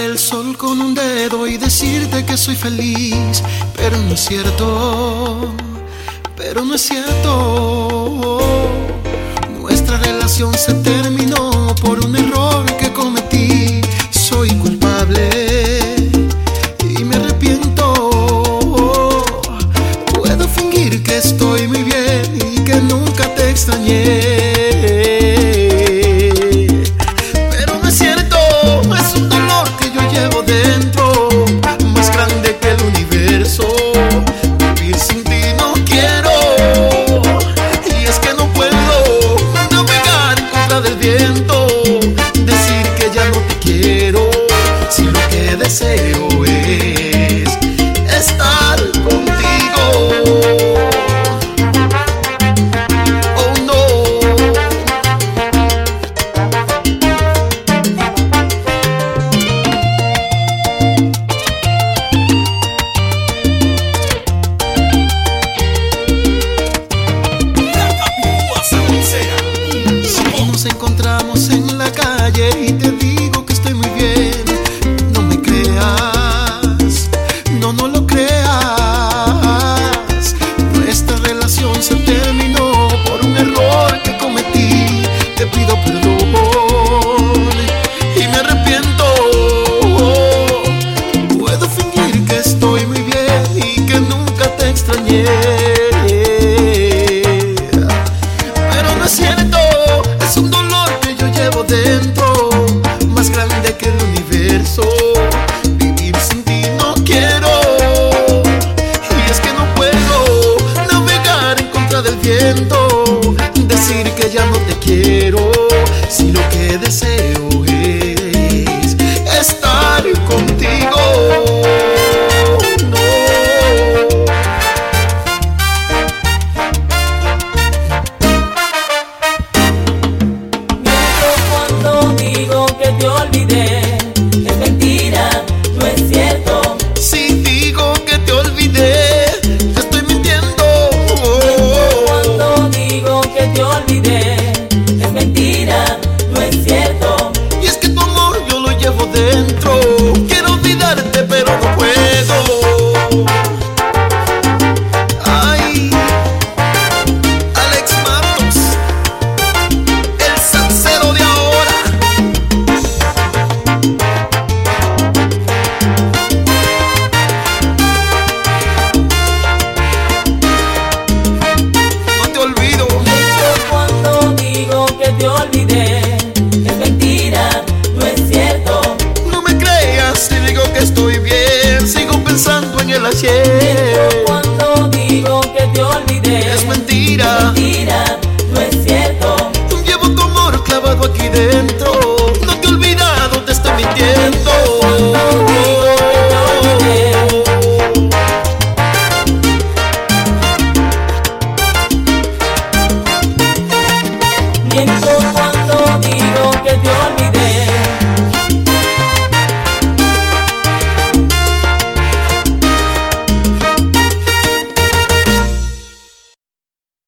el sol con un dedo y decirte que soy feliz, pero no es cierto, pero no es cierto. Nuestra relación se te say olvidé. Es mentira, no es cierto. No me creas si digo que estoy bien, sigo pensando en el ayer.